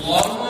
forma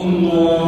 Allah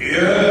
Yeah.